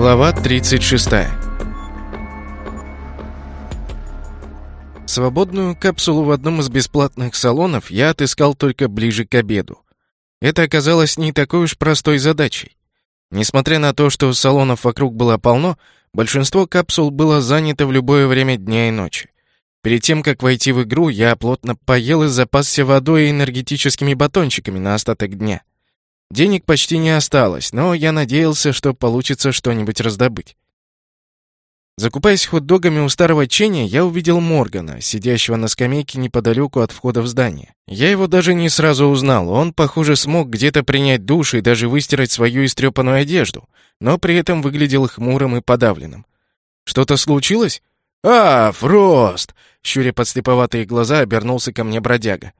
Глава 36 Свободную капсулу в одном из бесплатных салонов я отыскал только ближе к обеду. Это оказалось не такой уж простой задачей. Несмотря на то, что салонов вокруг было полно, большинство капсул было занято в любое время дня и ночи. Перед тем, как войти в игру, я плотно поел и запасся водой и энергетическими батончиками на остаток дня. Денег почти не осталось, но я надеялся, что получится что-нибудь раздобыть. Закупаясь хот-догами у старого Ченя, я увидел Моргана, сидящего на скамейке неподалеку от входа в здание. Я его даже не сразу узнал, он, похоже, смог где-то принять душ и даже выстирать свою истрепанную одежду, но при этом выглядел хмурым и подавленным. «Что-то случилось?» «А, Фрост!» — щуря подслеповатые глаза, обернулся ко мне бродяга.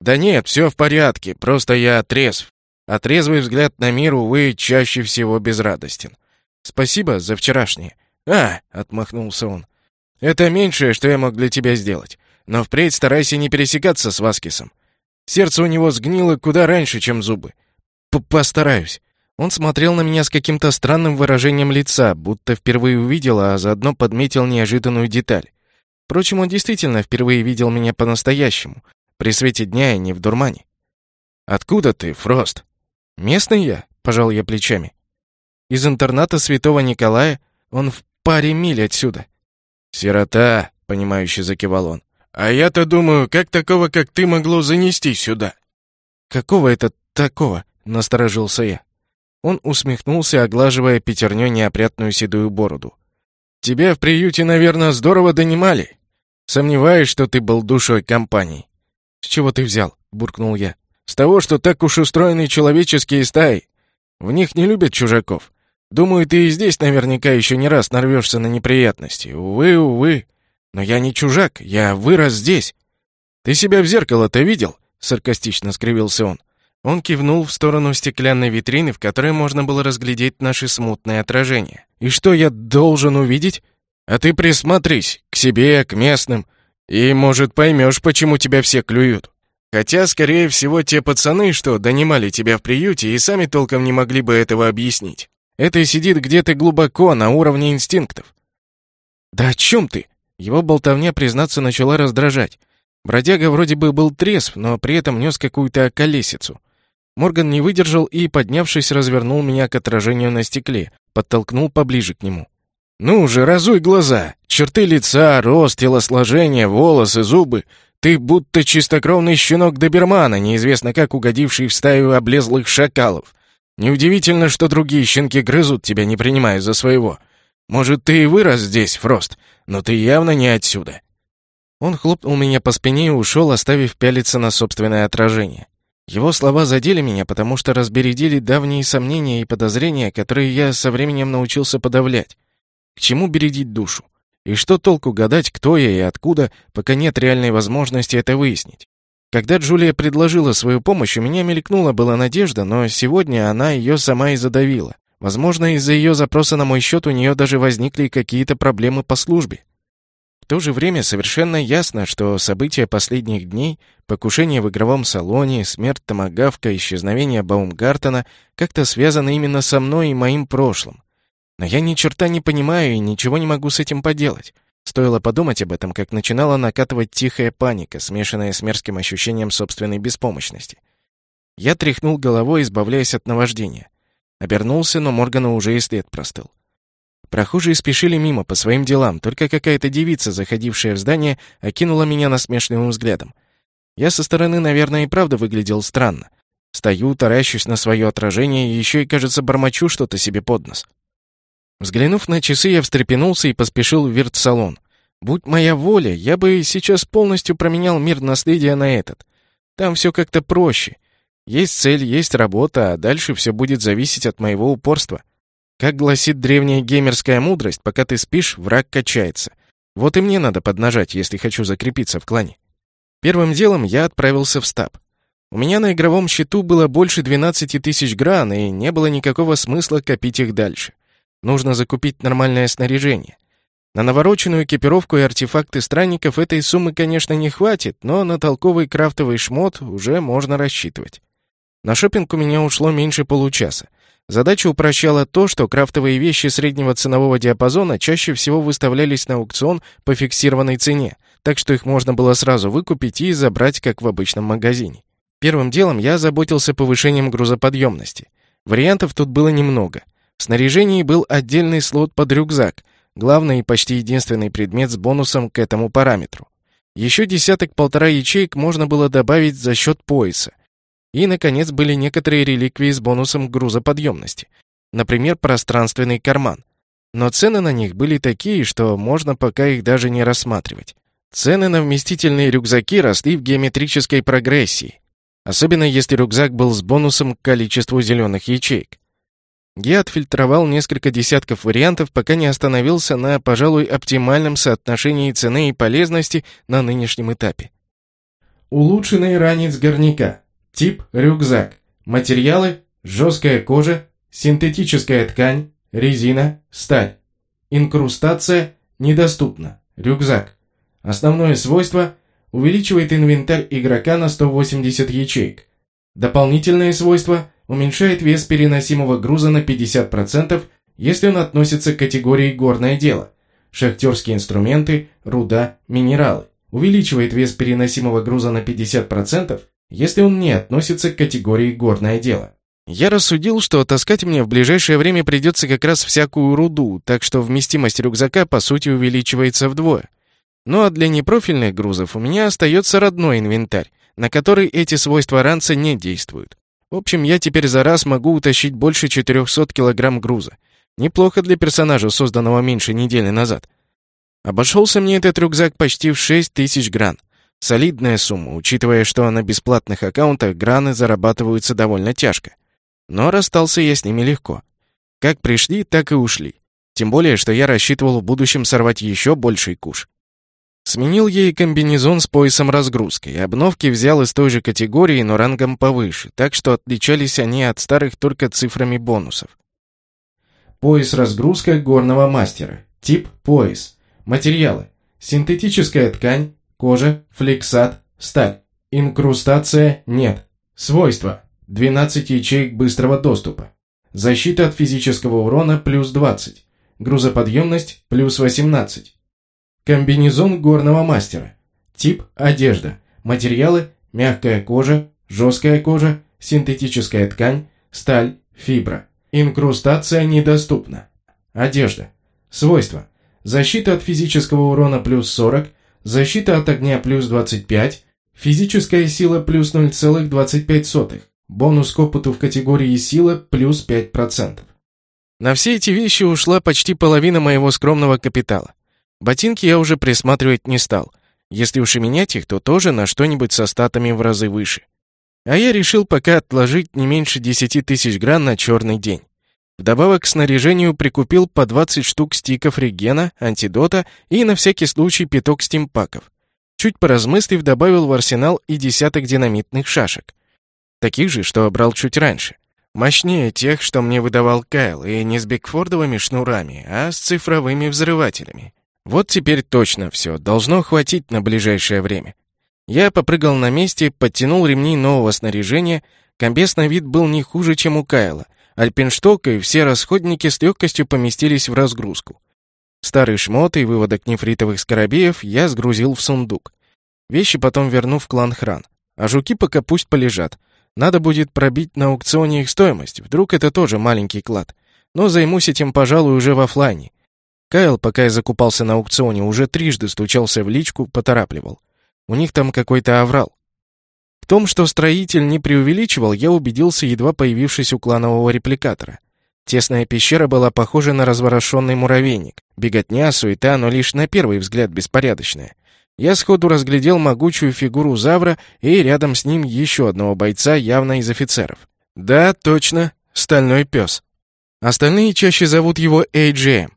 «Да нет, все в порядке, просто я трезв. А трезвый взгляд на мир, увы, чаще всего безрадостен. Спасибо за вчерашнее. «А!» — отмахнулся он. «Это меньшее, что я мог для тебя сделать. Но впредь старайся не пересекаться с Васкисом. Сердце у него сгнило куда раньше, чем зубы. П Постараюсь». Он смотрел на меня с каким-то странным выражением лица, будто впервые увидел, а заодно подметил неожиданную деталь. Впрочем, он действительно впервые видел меня по-настоящему, при свете дня и не в дурмане. «Откуда ты, Фрост?» «Местный я», — пожал я плечами. «Из интерната святого Николая он в паре миль отсюда». «Сирота», — понимающе закивал он. «А я-то думаю, как такого, как ты, могло занести сюда?» «Какого это такого?» — насторожился я. Он усмехнулся, оглаживая пятерней неопрятную седую бороду. «Тебя в приюте, наверное, здорово донимали. Сомневаюсь, что ты был душой компании». «С чего ты взял?» — буркнул я. «С того, что так уж устроены человеческие стаи. В них не любят чужаков. Думаю, ты и здесь наверняка еще не раз нарвешься на неприятности. Увы, увы. Но я не чужак, я вырос здесь. Ты себя в зеркало-то видел?» — саркастично скривился он. Он кивнул в сторону стеклянной витрины, в которой можно было разглядеть наши смутные отражения. «И что я должен увидеть? А ты присмотрись к себе, к местным, и, может, поймешь, почему тебя все клюют. Хотя, скорее всего, те пацаны, что донимали тебя в приюте, и сами толком не могли бы этого объяснить. Это сидит где-то глубоко, на уровне инстинктов. «Да о чем ты?» Его болтовня, признаться, начала раздражать. Бродяга вроде бы был трезв, но при этом нес какую-то колесицу. Морган не выдержал и, поднявшись, развернул меня к отражению на стекле, подтолкнул поближе к нему. «Ну же, разуй глаза! Черты лица, рост, телосложение, волосы, зубы. Ты будто чистокровный щенок добермана, неизвестно как угодивший в стаю облезлых шакалов. Неудивительно, что другие щенки грызут тебя, не принимая за своего. Может, ты и вырос здесь, Фрост, но ты явно не отсюда». Он хлопнул меня по спине и ушел, оставив пялиться на собственное отражение. Его слова задели меня, потому что разбередили давние сомнения и подозрения, которые я со временем научился подавлять. К чему бередить душу? И что толку гадать, кто я и откуда, пока нет реальной возможности это выяснить? Когда Джулия предложила свою помощь, у меня мелькнула была надежда, но сегодня она ее сама и задавила. Возможно, из-за ее запроса на мой счет у нее даже возникли какие-то проблемы по службе. В то же время совершенно ясно, что события последних дней, покушение в игровом салоне, смерть Томагавка, исчезновение Баумгартена как-то связаны именно со мной и моим прошлым. Но я ни черта не понимаю и ничего не могу с этим поделать. Стоило подумать об этом, как начинала накатывать тихая паника, смешанная с мерзким ощущением собственной беспомощности. Я тряхнул головой, избавляясь от наваждения. Обернулся, но Моргана уже и след простыл. Прохожие спешили мимо по своим делам, только какая-то девица, заходившая в здание, окинула меня насмешливым взглядом. Я со стороны, наверное, и правда выглядел странно. Стою, таращусь на свое отражение и еще и, кажется, бормочу что-то себе под нос. Взглянув на часы, я встрепенулся и поспешил в вирт-салон. Будь моя воля, я бы сейчас полностью променял мир наследия на этот. Там все как-то проще. Есть цель, есть работа, а дальше все будет зависеть от моего упорства. Как гласит древняя геймерская мудрость, пока ты спишь, враг качается. Вот и мне надо поднажать, если хочу закрепиться в клане. Первым делом я отправился в стаб. У меня на игровом счету было больше 12 тысяч гран, и не было никакого смысла копить их дальше. Нужно закупить нормальное снаряжение. На навороченную экипировку и артефакты странников этой суммы, конечно, не хватит, но на толковый крафтовый шмот уже можно рассчитывать. На шопинг у меня ушло меньше получаса. Задача упрощала то, что крафтовые вещи среднего ценового диапазона чаще всего выставлялись на аукцион по фиксированной цене, так что их можно было сразу выкупить и забрать, как в обычном магазине. Первым делом я заботился повышением грузоподъемности. Вариантов тут было немного. Снаряжении был отдельный слот под рюкзак, главный и почти единственный предмет с бонусом к этому параметру. Еще десяток-полтора ячеек можно было добавить за счет пояса. И, наконец, были некоторые реликвии с бонусом грузоподъемности. Например, пространственный карман. Но цены на них были такие, что можно пока их даже не рассматривать. Цены на вместительные рюкзаки росли в геометрической прогрессии. Особенно если рюкзак был с бонусом к количеству зеленых ячеек. Я отфильтровал несколько десятков вариантов, пока не остановился на, пожалуй, оптимальном соотношении цены и полезности на нынешнем этапе. Улучшенный ранец горняка. Тип – рюкзак. Материалы – жесткая кожа, синтетическая ткань, резина, сталь. Инкрустация – недоступна. Рюкзак. Основное свойство – увеличивает инвентарь игрока на 180 ячеек. Дополнительное свойство – уменьшает вес переносимого груза на 50%, если он относится к категории «горное дело», шахтерские инструменты, руда, минералы. Увеличивает вес переносимого груза на 50%, если он не относится к категории «горное дело». Я рассудил, что таскать мне в ближайшее время придется как раз всякую руду, так что вместимость рюкзака по сути увеличивается вдвое. Ну а для непрофильных грузов у меня остается родной инвентарь, на который эти свойства ранца не действуют. В общем, я теперь за раз могу утащить больше 400 килограмм груза. Неплохо для персонажа, созданного меньше недели назад. Обошелся мне этот рюкзак почти в 6 тысяч гран. Солидная сумма, учитывая, что на бесплатных аккаунтах граны зарабатываются довольно тяжко. Но расстался я с ними легко. Как пришли, так и ушли. Тем более, что я рассчитывал в будущем сорвать еще больший куш. Сменил ей комбинезон с поясом разгрузкой. Обновки взял из той же категории, но рангом повыше, так что отличались они от старых только цифрами бонусов. Пояс разгрузка горного мастера. Тип пояс. Материалы. Синтетическая ткань, кожа, флексат, сталь. Инкрустация нет. Свойства. 12 ячеек быстрого доступа. Защита от физического урона плюс 20. Грузоподъемность плюс 18. Комбинезон горного мастера. Тип – одежда. Материалы – мягкая кожа, жесткая кожа, синтетическая ткань, сталь, фибра. Инкрустация недоступна. Одежда. Свойства. Защита от физического урона плюс 40, защита от огня плюс 25, физическая сила плюс 0,25, бонус к опыту в категории сила плюс 5%. На все эти вещи ушла почти половина моего скромного капитала. Ботинки я уже присматривать не стал. Если уж и менять их, то тоже на что-нибудь со статами в разы выше. А я решил пока отложить не меньше 10 тысяч гран на черный день. Вдобавок к снаряжению прикупил по 20 штук стиков регена, антидота и на всякий случай пяток стимпаков. Чуть поразмыслив, добавил в арсенал и десяток динамитных шашек. Таких же, что брал чуть раньше. Мощнее тех, что мне выдавал Кайл, и не с бигфордовыми шнурами, а с цифровыми взрывателями. Вот теперь точно все, должно хватить на ближайшее время. Я попрыгал на месте, подтянул ремни нового снаряжения. Комбез на вид был не хуже, чем у Кайла. Альпиншток и все расходники с легкостью поместились в разгрузку. Старый шмот и выводок нефритовых скоробеев я сгрузил в сундук. Вещи потом верну в клан Хран. А жуки пока пусть полежат. Надо будет пробить на аукционе их стоимость. Вдруг это тоже маленький клад. Но займусь этим, пожалуй, уже в офлайне. Кайл, пока я закупался на аукционе, уже трижды стучался в личку, поторапливал. У них там какой-то аврал. В том, что строитель не преувеличивал, я убедился, едва появившись у кланового репликатора. Тесная пещера была похожа на разворошенный муравейник. Беготня, суета, но лишь на первый взгляд беспорядочная. Я сходу разглядел могучую фигуру Завра и рядом с ним еще одного бойца, явно из офицеров. Да, точно, стальной пес. Остальные чаще зовут его AGM.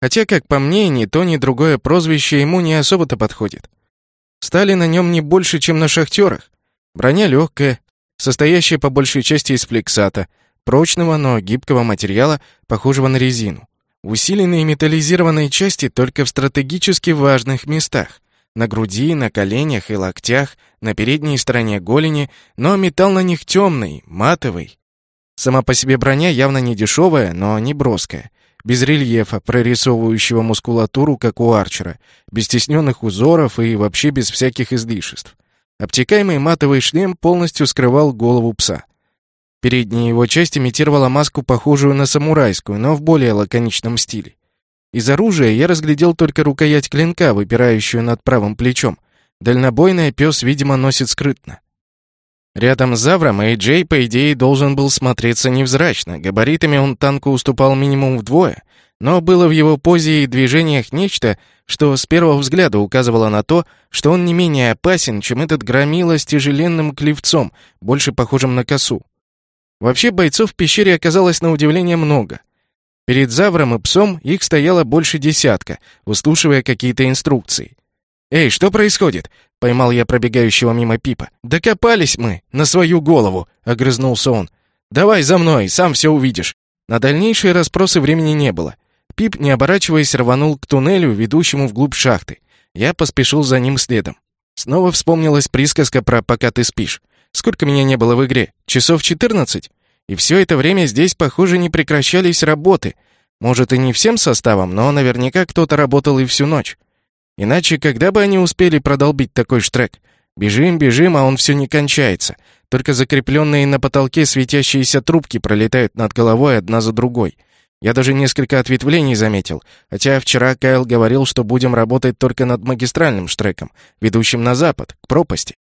Хотя, как по мне, ни то, ни другое прозвище ему не особо-то подходит. Стали на нем не больше, чем на шахтерах. Броня легкая, состоящая по большей части из флексата, прочного, но гибкого материала, похожего на резину. Усиленные металлизированные части только в стратегически важных местах. На груди, на коленях и локтях, на передней стороне голени, но металл на них темный, матовый. Сама по себе броня явно не дешевая, но не броская. Без рельефа, прорисовывающего мускулатуру, как у Арчера, без стесненных узоров и вообще без всяких излишеств. Обтекаемый матовый шлем полностью скрывал голову пса. Передняя его часть имитировала маску, похожую на самурайскую, но в более лаконичном стиле. Из оружия я разглядел только рукоять клинка, выпирающую над правым плечом. Дальнобойный пес, видимо, носит скрытно. Рядом с Завром Эй-Джей, по идее, должен был смотреться невзрачно. Габаритами он танку уступал минимум вдвое, но было в его позе и движениях нечто, что с первого взгляда указывало на то, что он не менее опасен, чем этот громила с тяжеленным клевцом, больше похожим на косу. Вообще бойцов в пещере оказалось на удивление много. Перед Завром и псом их стояло больше десятка, выслушивая какие-то инструкции. «Эй, что происходит?» — поймал я пробегающего мимо Пипа. «Докопались мы, на свою голову!» — огрызнулся он. «Давай за мной, сам все увидишь». На дальнейшие расспросы времени не было. Пип, не оборачиваясь, рванул к туннелю, ведущему вглубь шахты. Я поспешил за ним следом. Снова вспомнилась присказка про «пока ты спишь». Сколько меня не было в игре? Часов 14? И все это время здесь, похоже, не прекращались работы. Может, и не всем составом, но наверняка кто-то работал и всю ночь. Иначе когда бы они успели продолбить такой штрек? Бежим, бежим, а он все не кончается. Только закрепленные на потолке светящиеся трубки пролетают над головой одна за другой. Я даже несколько ответвлений заметил, хотя вчера Кайл говорил, что будем работать только над магистральным штреком, ведущим на запад, к пропасти.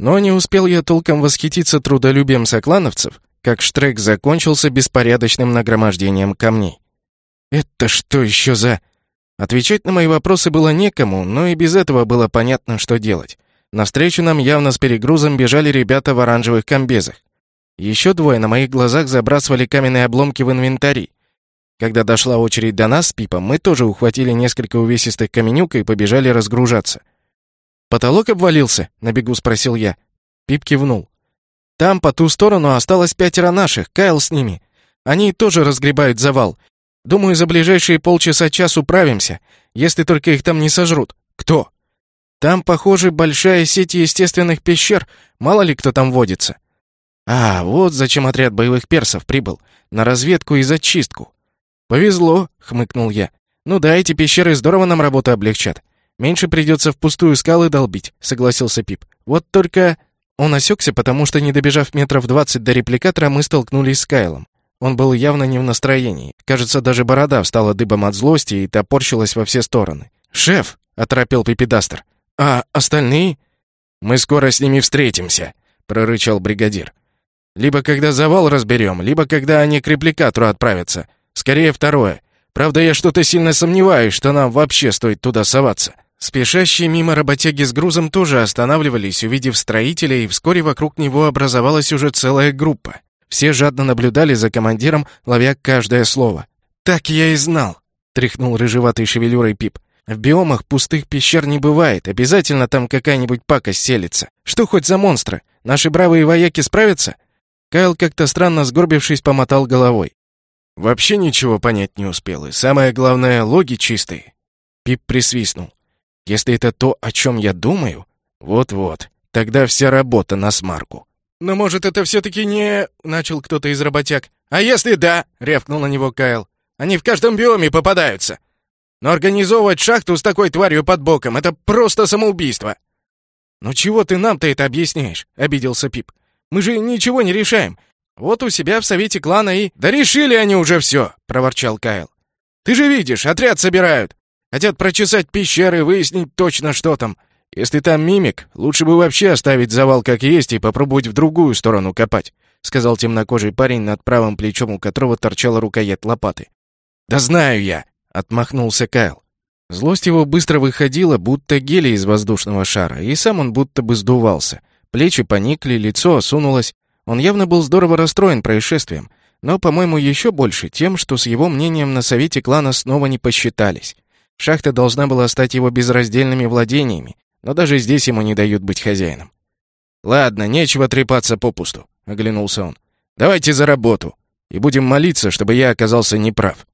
Но не успел я толком восхититься трудолюбием соклановцев, как штрек закончился беспорядочным нагромождением камней. «Это что еще за...» Отвечать на мои вопросы было некому, но и без этого было понятно, что делать. Навстречу нам явно с перегрузом бежали ребята в оранжевых комбезах. Еще двое на моих глазах забрасывали каменные обломки в инвентари. Когда дошла очередь до нас с Пипом, мы тоже ухватили несколько увесистых каменюк и побежали разгружаться. «Потолок обвалился?» — на бегу спросил я. Пип кивнул. «Там, по ту сторону, осталось пятеро наших, Кайл с ними. Они тоже разгребают завал. Думаю, за ближайшие полчаса-час управимся, если только их там не сожрут. Кто? Там, похоже, большая сеть естественных пещер, мало ли кто там водится. А, вот зачем отряд боевых персов прибыл. На разведку и зачистку. Повезло, хмыкнул я. Ну да, эти пещеры здорово нам работу облегчат. Меньше придется впустую скалы долбить, согласился Пип. Вот только... Он осекся, потому что, не добежав метров двадцать до репликатора, мы столкнулись с Кайлом. Он был явно не в настроении. Кажется, даже борода встала дыбом от злости и топорщилась во все стороны. «Шеф!» — оторопел Пипедастер. «А остальные?» «Мы скоро с ними встретимся», — прорычал бригадир. «Либо когда завал разберем, либо когда они к репликатору отправятся. Скорее второе. Правда, я что-то сильно сомневаюсь, что нам вообще стоит туда соваться». Спешащие мимо работяги с грузом тоже останавливались, увидев строителя, и вскоре вокруг него образовалась уже целая группа. Все жадно наблюдали за командиром, ловя каждое слово. «Так я и знал!» — тряхнул рыжеватой шевелюрой Пип. «В биомах пустых пещер не бывает, обязательно там какая-нибудь пакость селится. Что хоть за монстры? Наши бравые вояки справятся?» Кайл как-то странно сгорбившись помотал головой. «Вообще ничего понять не успел, и самое главное, логи чистые». Пип присвистнул. «Если это то, о чем я думаю, вот-вот, тогда вся работа на смарку». «Но, может, это все-таки не...» — начал кто-то из работяг. «А если да?» — рявкнул на него Кайл. «Они в каждом биоме попадаются. Но организовывать шахту с такой тварью под боком — это просто самоубийство!» «Ну чего ты нам-то это объясняешь?» — обиделся Пип. «Мы же ничего не решаем. Вот у себя в совете клана и...» «Да решили они уже все!» — проворчал Кайл. «Ты же видишь, отряд собирают. Хотят прочесать пещеры, выяснить точно, что там. «Если там мимик, лучше бы вообще оставить завал как есть и попробовать в другую сторону копать», сказал темнокожий парень, над правым плечом у которого торчала рукоять лопаты. «Да знаю я!» — отмахнулся Кайл. Злость его быстро выходила, будто гелий из воздушного шара, и сам он будто бы сдувался. Плечи поникли, лицо осунулось. Он явно был здорово расстроен происшествием, но, по-моему, еще больше тем, что с его мнением на совете клана снова не посчитались. Шахта должна была стать его безраздельными владениями, но даже здесь ему не дают быть хозяином. «Ладно, нечего трепаться попусту», — оглянулся он. «Давайте за работу, и будем молиться, чтобы я оказался неправ».